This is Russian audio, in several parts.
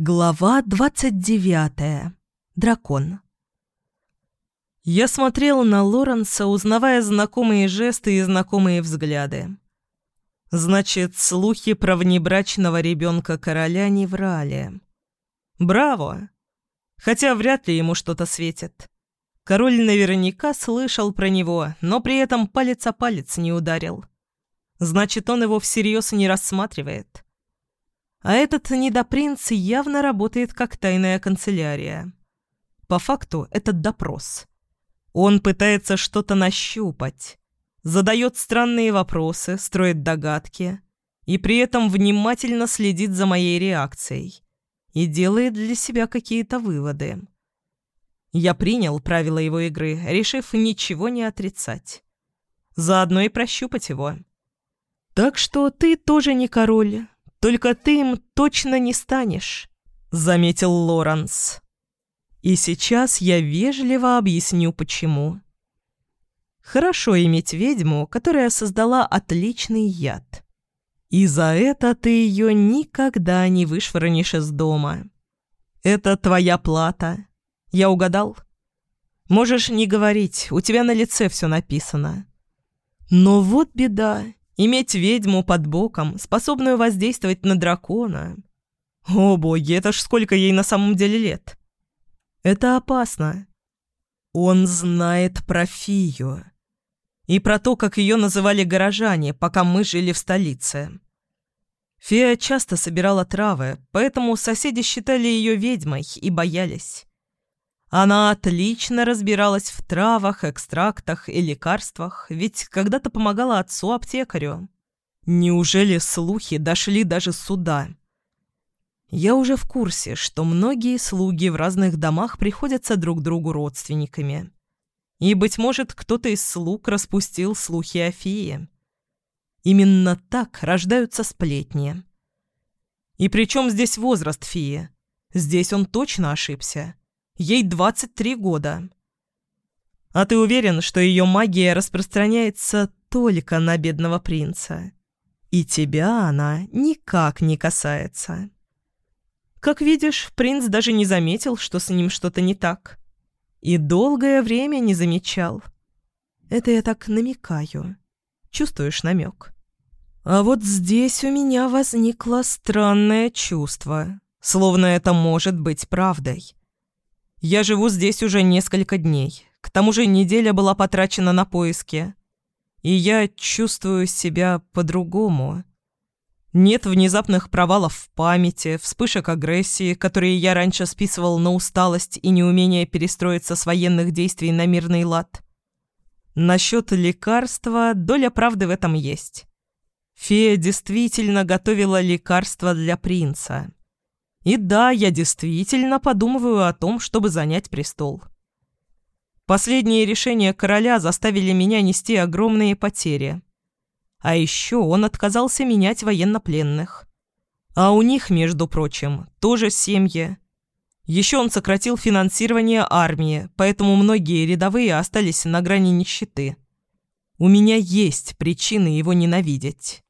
Глава двадцать девятая. Дракон. Я смотрел на Лоренса, узнавая знакомые жесты и знакомые взгляды. Значит, слухи про внебрачного ребенка короля не врали. Браво! Хотя вряд ли ему что-то светит. Король наверняка слышал про него, но при этом палец о палец не ударил. Значит, он его всерьез не рассматривает. А этот недопринц явно работает как тайная канцелярия. По факту это допрос. Он пытается что-то нащупать, задает странные вопросы, строит догадки и при этом внимательно следит за моей реакцией и делает для себя какие-то выводы. Я принял правила его игры, решив ничего не отрицать. Заодно и прощупать его. Так что ты тоже не король, только ты им точно не станешь», — заметил Лоренс. «И сейчас я вежливо объясню, почему». Хорошо иметь ведьму, которая создала отличный яд. И за это ты ее никогда не вышвырнешь из дома. Это твоя плата. Я угадал? Можешь не говорить, у тебя на лице все написано. Но вот беда. Иметь ведьму под боком, способную воздействовать на дракона. О боги, это ж сколько ей на самом деле лет. Это опасно. Он знает про Фию. И про то, как ее называли горожане, пока мы жили в столице. Фия часто собирала травы, поэтому соседи считали ее ведьмой и боялись. Она отлично разбиралась в травах, экстрактах и лекарствах, ведь когда-то помогала отцу-аптекарю. Неужели слухи дошли даже сюда? Я уже в курсе, что многие слуги в разных домах приходятся друг другу родственниками. И, быть может, кто-то из слуг распустил слухи о фее. Именно так рождаются сплетни. И при чем здесь возраст феи? Здесь он точно ошибся. Ей 23 года. А ты уверен, что ее магия распространяется только на бедного принца? И тебя она никак не касается. Как видишь, принц даже не заметил, что с ним что-то не так. И долгое время не замечал. Это я так намекаю. Чувствуешь намек? А вот здесь у меня возникло странное чувство, словно это может быть правдой. Я живу здесь уже несколько дней. К тому же неделя была потрачена на поиски. И я чувствую себя по-другому. Нет внезапных провалов в памяти, вспышек агрессии, которые я раньше списывал на усталость и неумение перестроиться с военных действий на мирный лад. Насчет лекарства доля правды в этом есть. Фея действительно готовила лекарство для принца. И да, я действительно подумываю о том, чтобы занять престол. Последние решения короля заставили меня нести огромные потери. А еще он отказался менять военнопленных. А у них, между прочим, тоже семьи. Еще он сократил финансирование армии, поэтому многие рядовые остались на грани нищеты. У меня есть причины его ненавидеть.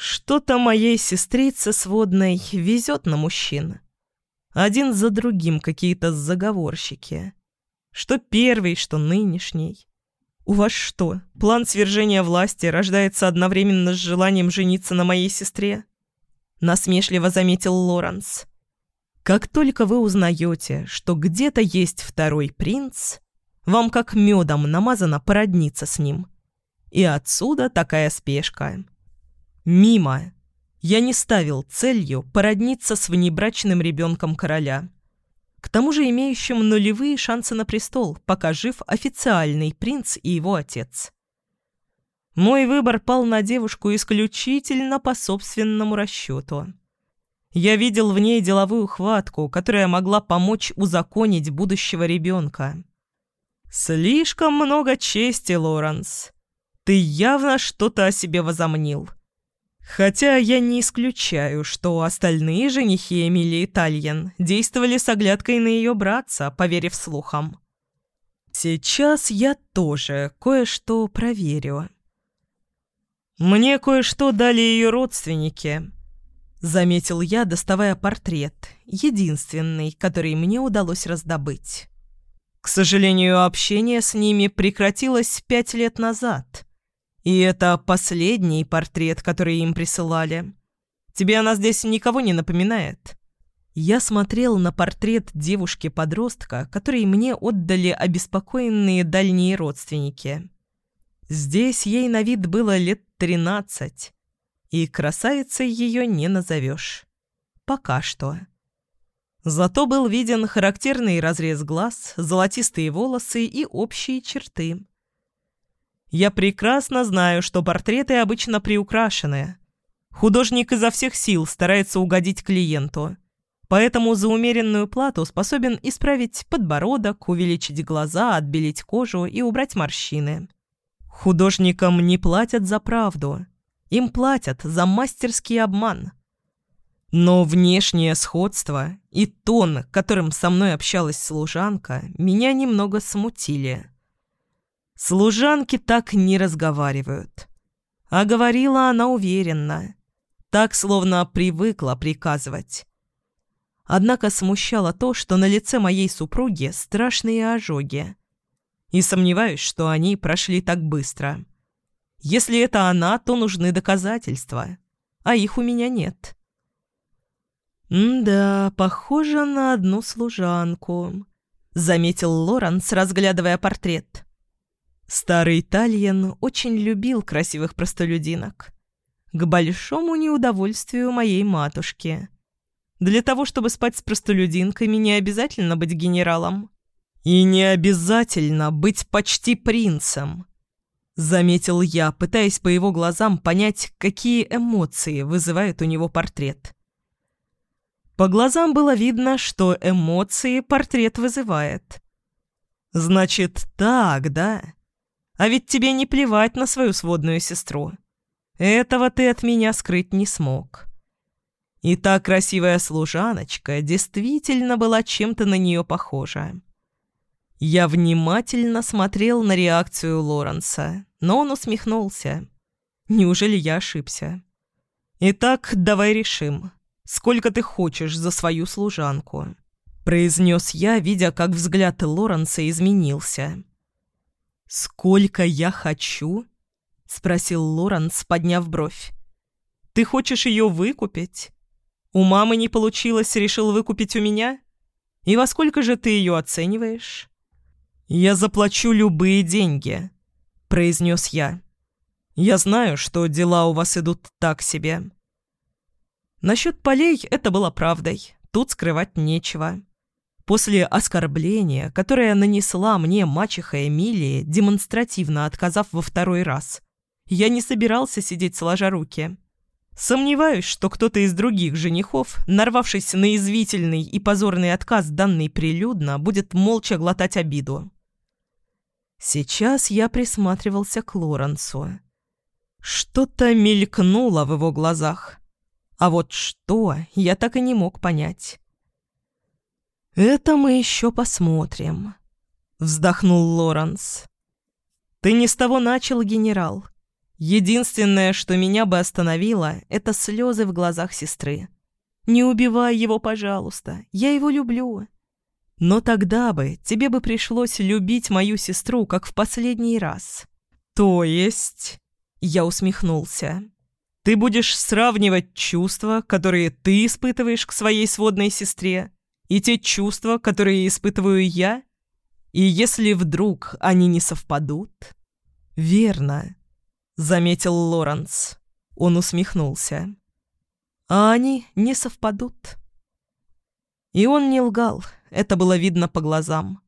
Что-то моей сестрице сводной везет на мужчин. Один за другим какие-то заговорщики. Что первый, что нынешний. У вас что, план свержения власти рождается одновременно с желанием жениться на моей сестре? Насмешливо заметил Лоренс. Как только вы узнаете, что где-то есть второй принц, вам как медом намазано породниться с ним. И отсюда такая спешка. Мимо. Я не ставил целью породниться с внебрачным ребенком короля. К тому же имеющим нулевые шансы на престол, пока жив официальный принц и его отец. Мой выбор пал на девушку исключительно по собственному расчету. Я видел в ней деловую хватку, которая могла помочь узаконить будущего ребенка. «Слишком много чести, Лоренс. Ты явно что-то о себе возомнил. Хотя я не исключаю, что остальные женихи Эмилии Тальен действовали с оглядкой на ее братца, поверив слухам. Сейчас я тоже кое-что проверю. Мне кое-что дали ее родственники. — заметил я, доставая портрет, единственный, который мне удалось раздобыть. К сожалению, общение с ними прекратилось пять лет назад. И это последний портрет, который им присылали. Тебе она здесь никого не напоминает?» Я смотрел на портрет девушки-подростка, который мне отдали обеспокоенные дальние родственники. Здесь ей на вид было лет тринадцать, и красавицей ее не назовешь. Пока что. Зато был виден характерный разрез глаз, золотистые волосы и общие черты. Я прекрасно знаю, что портреты обычно приукрашены. Художник изо всех сил старается угодить клиенту – Поэтому за умеренную плату способен исправить подбородок, увеличить глаза, отбелить кожу и убрать морщины. Художникам не платят за правду. Им платят за мастерский обман. Но внешнее сходство и тон, которым со мной общалась служанка, меня немного смутили. Служанки так не разговаривают. А говорила она уверенно. Так, словно привыкла приказывать. Однако смущало то, что на лице моей супруги страшные ожоги. И сомневаюсь, что они прошли так быстро. Если это она, то нужны доказательства, а их у меня нет. «Да, похоже на одну служанку», — заметил Лоренс, разглядывая портрет. Старый Тальен очень любил красивых простолюдинок. К большому неудовольствию моей матушки. Для того, чтобы спать с простолюдинками, не обязательно быть генералом. И не обязательно быть почти принцем. Заметил я, пытаясь по его глазам понять, какие эмоции вызывает у него портрет. По глазам было видно, что эмоции портрет вызывает. «Значит, так, да? А ведь тебе не плевать на свою сводную сестру. Этого ты от меня скрыть не смог». И та красивая служаночка действительно была чем-то на нее похожа. Я внимательно смотрел на реакцию Лоренса, но он усмехнулся. Неужели я ошибся? «Итак, давай решим, сколько ты хочешь за свою служанку?» произнес я, видя, как взгляд Лоренса изменился. «Сколько я хочу?» — спросил Лоренс, подняв бровь. «Ты хочешь ее выкупить? У мамы не получилось, решил выкупить у меня? И во сколько же ты ее оцениваешь?» «Я заплачу любые деньги», — произнес я. «Я знаю, что дела у вас идут так себе». Насчет полей это было правдой, тут скрывать нечего. После оскорбления, которое нанесла мне мачеха Эмилии, демонстративно отказав во второй раз, я не собирался сидеть сложа руки. Сомневаюсь, что кто-то из других женихов, нарвавшись на извительный и позорный отказ, данный прилюдно, будет молча глотать обиду. Сейчас я присматривался к Лоренсу. Что-то мелькнуло в его глазах. А вот что, я так и не мог понять. «Это мы еще посмотрим», — вздохнул Лоренс. «Ты не с того начал, генерал. Единственное, что меня бы остановило, это слезы в глазах сестры. «Не убивай его, пожалуйста, я его люблю». Но тогда бы тебе бы пришлось любить мою сестру, как в последний раз. То есть... Я усмехнулся. Ты будешь сравнивать чувства, которые ты испытываешь к своей сводной сестре, и те чувства, которые испытываю я? И если вдруг они не совпадут? Верно заметил Лоренс. Он усмехнулся. А они не совпадут. И он не лгал, это было видно по глазам.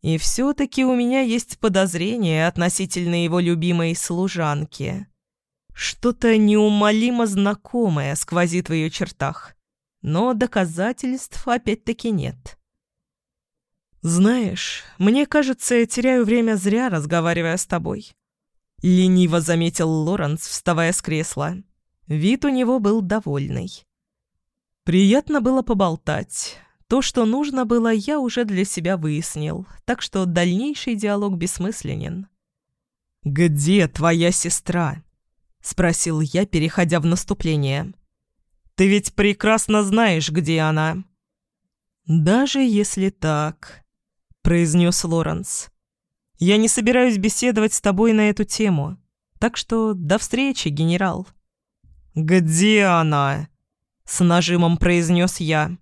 И все-таки у меня есть подозрение относительно его любимой служанки. Что-то неумолимо знакомое сквозит в ее чертах, но доказательств опять-таки нет. «Знаешь, мне кажется, я теряю время зря, разговаривая с тобой. Лениво заметил Лоренс, вставая с кресла. Вид у него был довольный. Приятно было поболтать. То, что нужно было, я уже для себя выяснил, так что дальнейший диалог бессмысленен. «Где твоя сестра?» — спросил я, переходя в наступление. Ты ведь прекрасно знаешь, где она». «Даже если так», — произнес Лоренс. «Я не собираюсь беседовать с тобой на эту тему, так что до встречи, генерал». «Где она?» — с нажимом произнес я.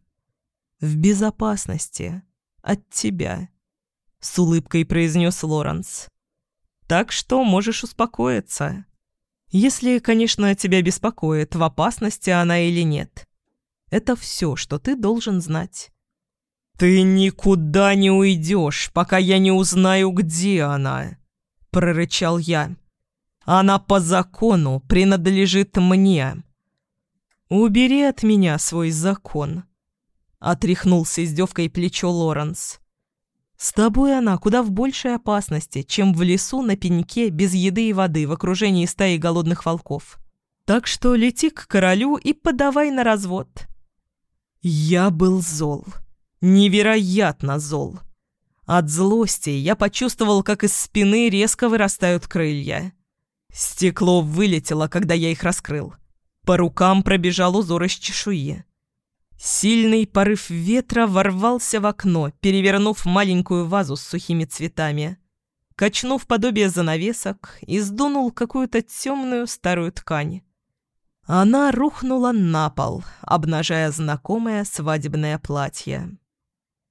«В безопасности. От тебя», — с улыбкой произнес Лоренс. «Так что можешь успокоиться. Если, конечно, тебя беспокоит, в опасности она или нет. Это все, что ты должен знать». «Ты никуда не уйдешь, пока я не узнаю, где она!» — прорычал я. «Она по закону принадлежит мне!» «Убери от меня свой закон!» — отряхнул с издевкой плечо Лоренс. «С тобой она куда в большей опасности, чем в лесу на пеньке без еды и воды в окружении стаи голодных волков. Так что лети к королю и подавай на развод». Я был зол невероятно зол. От злости я почувствовал, как из спины резко вырастают крылья. Стекло вылетело, когда я их раскрыл. По рукам пробежал узор из чешуи. Сильный порыв ветра ворвался в окно, перевернув маленькую вазу с сухими цветами. Качнув подобие занавесок, и сдунул какую-то темную старую ткань. Она рухнула на пол, обнажая знакомое свадебное платье.